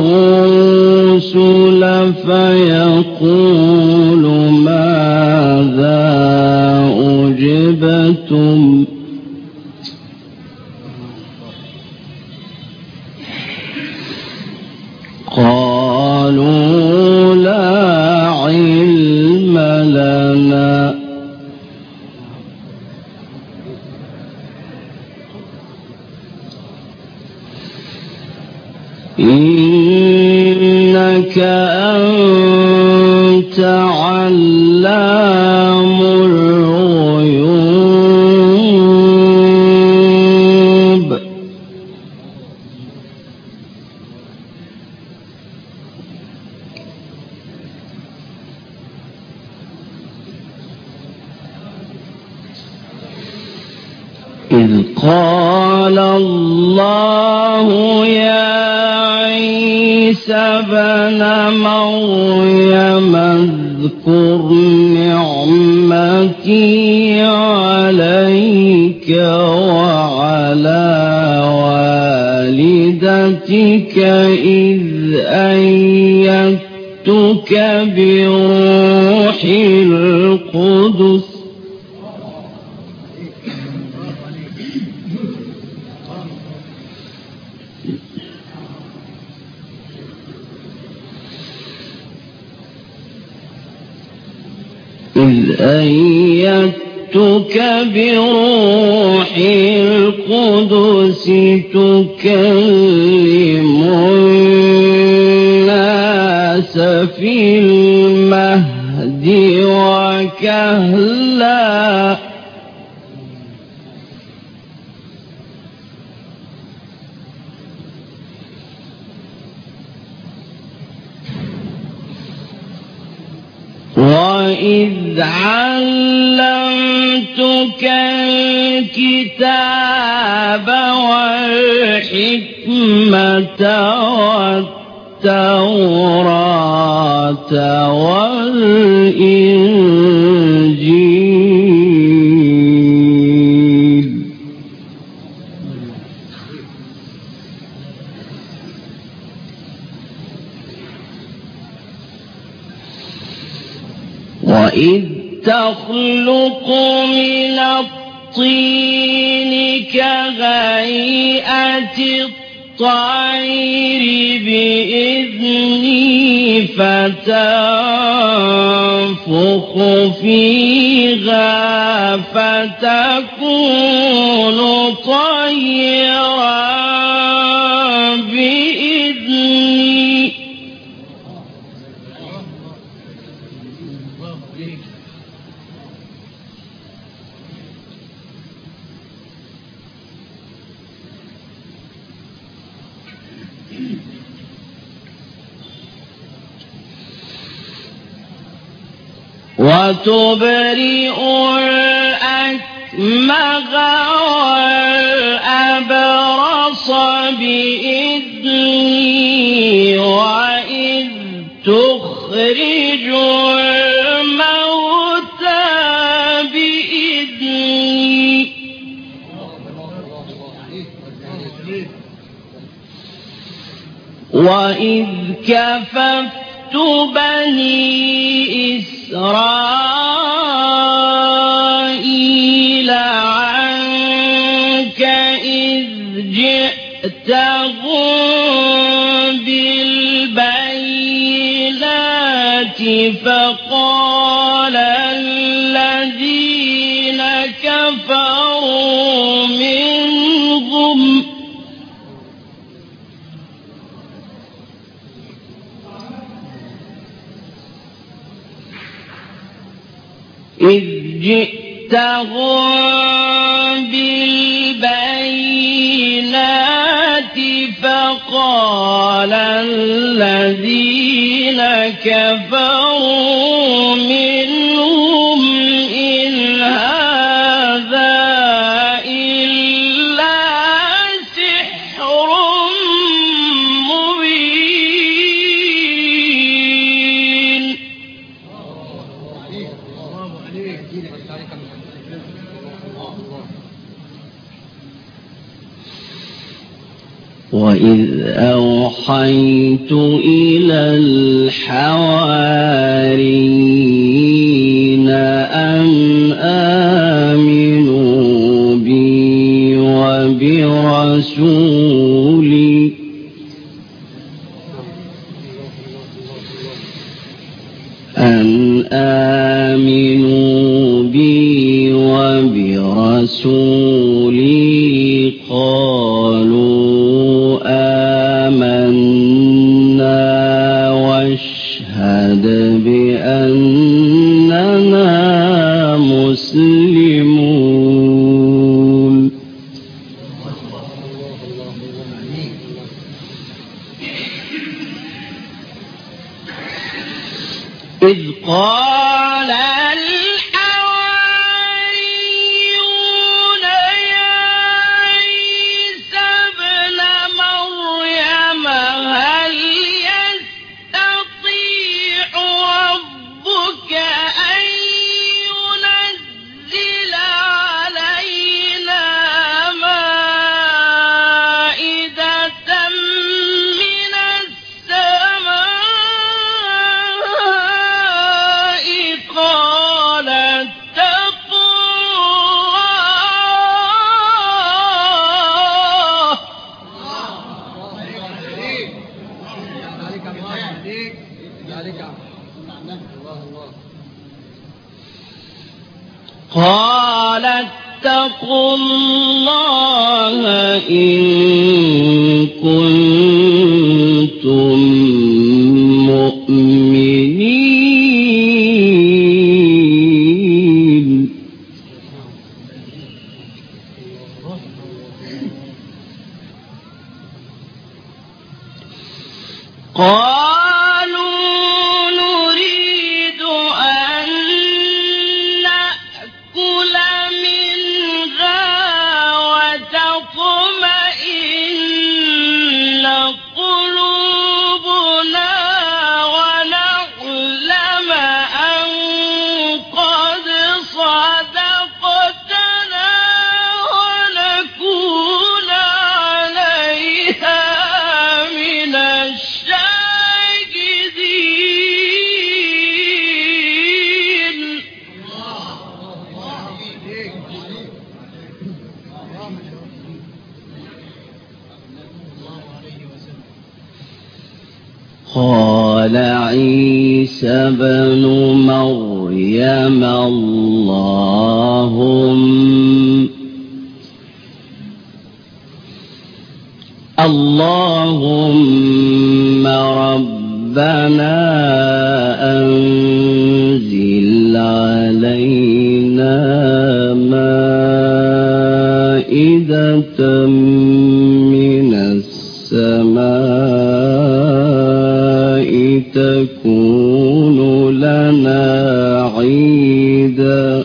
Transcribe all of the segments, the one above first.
الرسل فيقول اذكر نعمتي عليك وعلى والدتك إذ أيدتك بروح القدس. إذ أيدتك بروح القدس تكلم الناس في المهد وكهلا وإذ علمتك الكتاب والحكمة والتوراة والإنجيل تخلق من الطين كهيئة الطير بإذني فتنفخ فيها فتكون طيرا. وتبرئ الأكمغ والأبرص بإذني وإذ تخرج الموتى بإذني وإذ كففت فقال الذين كفروا منهم إذ جئتهم بالبينات فقال الذين كفروا منهم أوحيت إلى الحواريين قال اتقوا الله إن كنتم قال عيسى بن مريم اللهم اللهم ربنا أنزل علينا مائدة من السماء تكون لنا عيدا.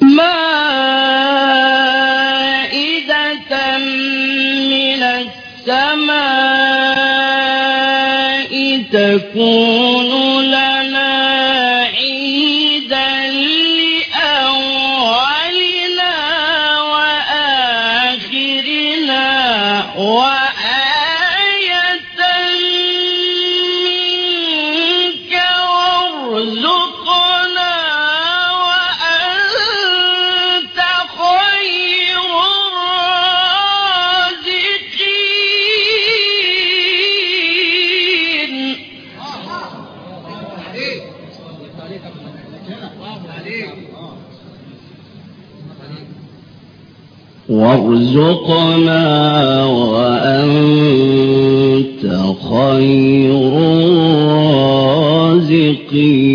مائدة من السماء تكون وارزقنا وأنت خير الرازقين.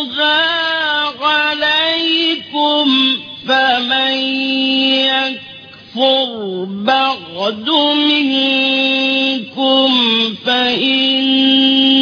منزلها عليكم فمن يكفر بعد منكم فإني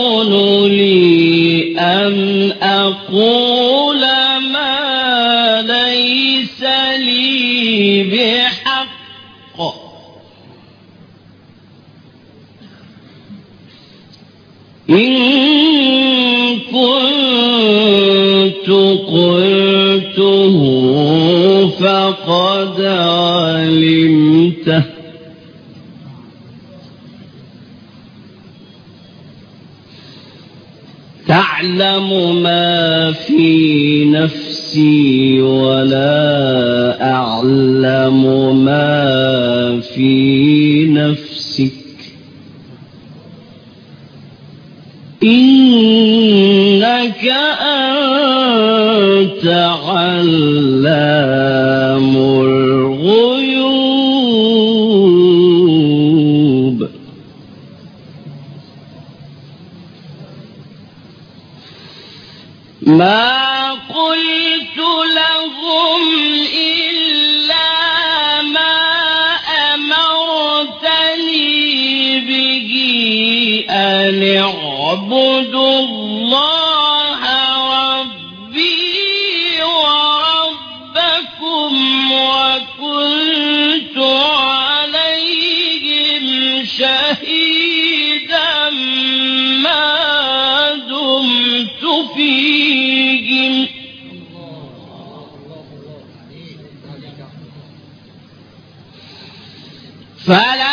يكون لي أن أقول ما ليس لي بحق. إن كنت قلته فقد علمته. تعلم ما في نفسي ولا أعلم ما في نفسك. إنك أنت علام الغيوب ما قلت لهم إلا ما أمرتني به أن فلما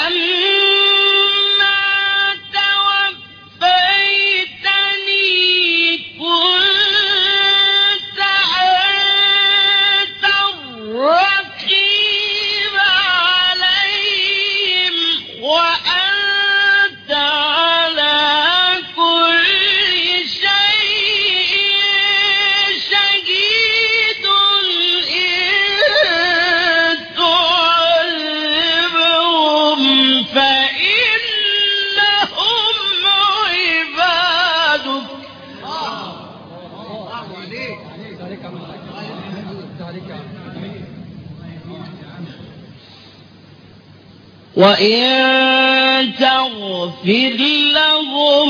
وإن تغفر لهم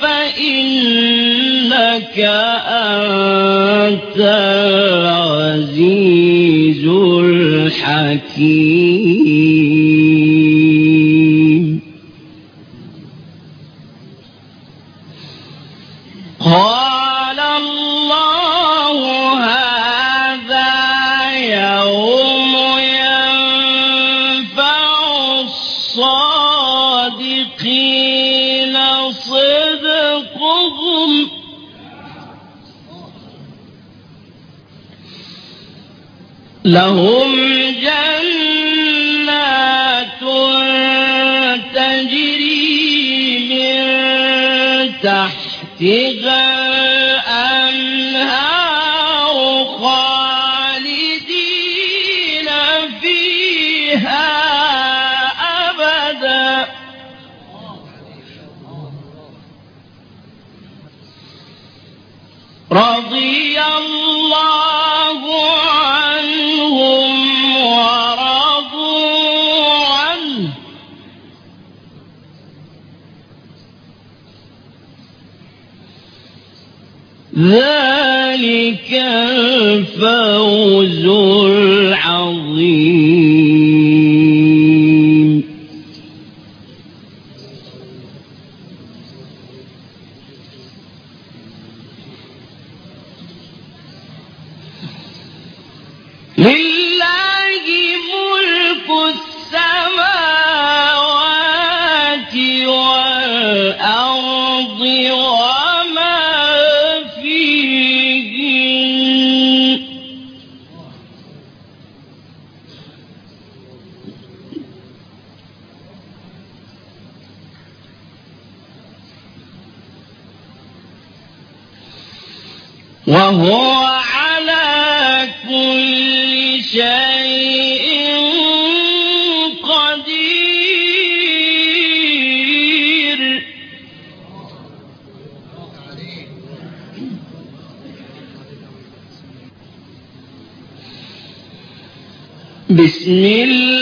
فإنك أنت العزيز الحكيم تحتها الأنهار خالدين فيها أبدا. رضي الله الفوز العظيم. لله ملك السماوات والأرض. بسم الله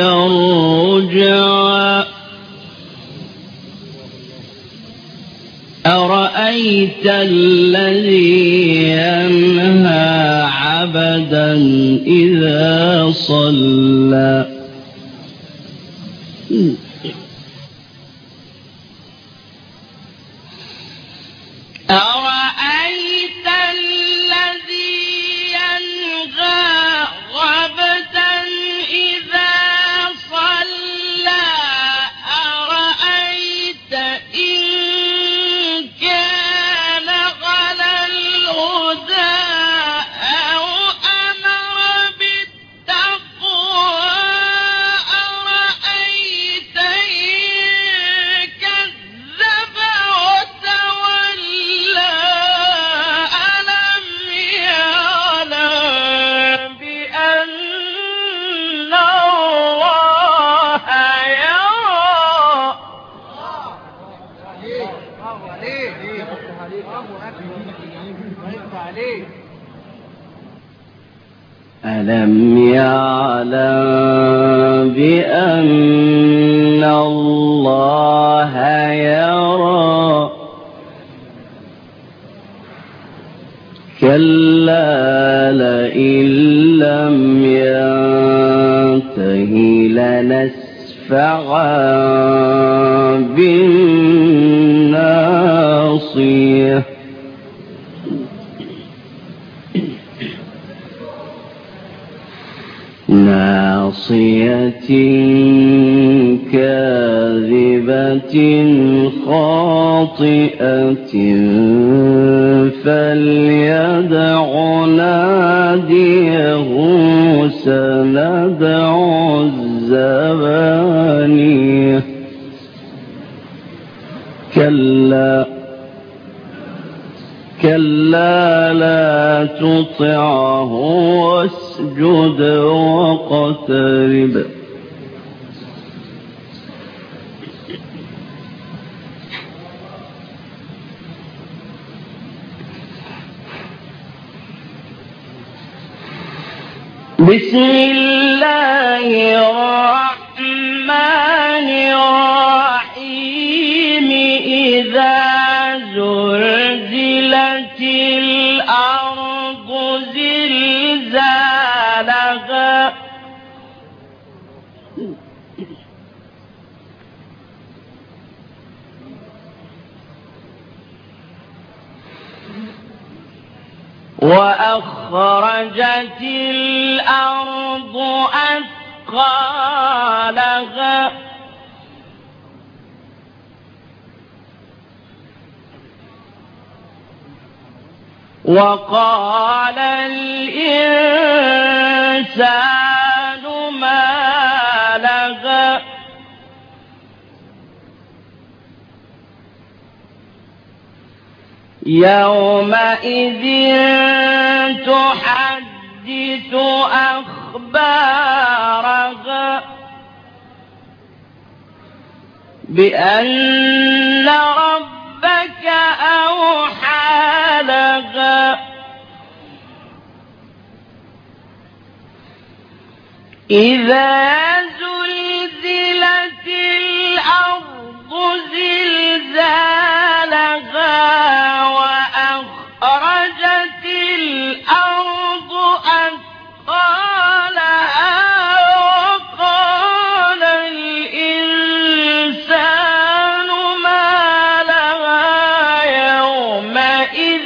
الرجعى أرأيت الذي ينهى عبدا إذا صلى؟ ألم يعلم بأن الله يرى؟ كلا لئن لم ينته لنسفعا بالناصية. ناصية كاذبة خاطئة فليدع ناديه سندع الزبانية. كلا كلا لا تطعه واسجد واقترب بسم الله وأخرجت الأرض أثقالها. وقال الإنسان يومئذ تحدث أخبارها بأن ربك أوحى لها. إذا زلزلت الأرض زلزالها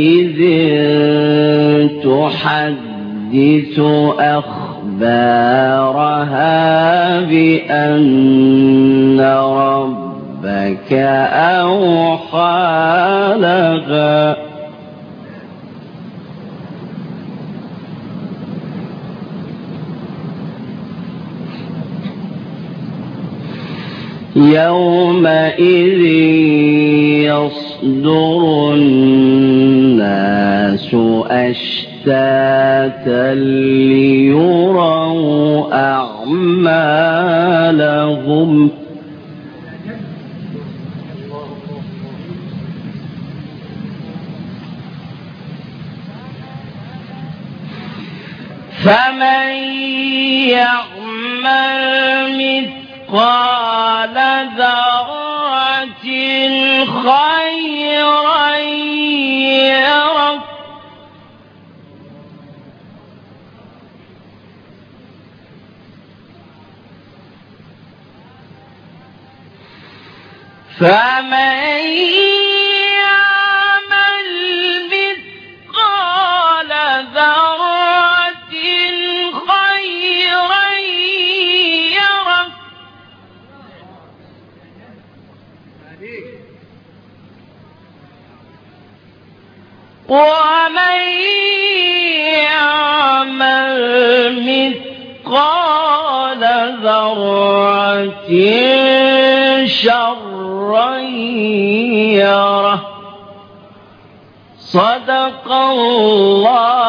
يومئذ تحدث أخبارها بأن ربك أوحى لها. يومئذ يصدر أشتاتا ليروا أعمالهم. فمن يعمل مثقال ذرة خيرا يره فمن ومن يعمل مثقال ذرة شرا يره. صدق الله